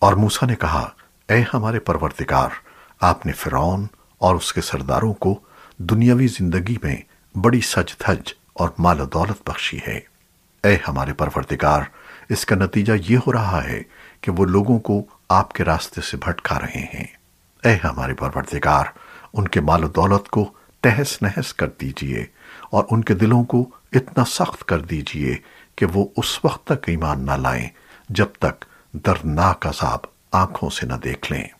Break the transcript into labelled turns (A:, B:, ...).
A: اور موسیٰ نے کہا، اے ہمارے پروردگار، آپ نے فرعون اور اس کے سرداروں کو دنیاوی زندگی میں بڑی سج دھج اور مال و دولت بخشی ہے۔ اے ہمارے پروردگار، اس کا نتیجہ یہ ہو رہا ہے کہ وہ لوگوں کو آپ کے راستے سے بھٹکا رہے ہیں۔ اے ہمارے پروردگار، ان کے مال و دولت کو تہس نہس کر دیجیے اور ان کے دلوں کو اتنا سخت کر دیجیے کہ وہ اس وقت تک ایمان نہ لائیں جب تک دردناک عذاب آنکھوں سے نہ دیکھ لیں۔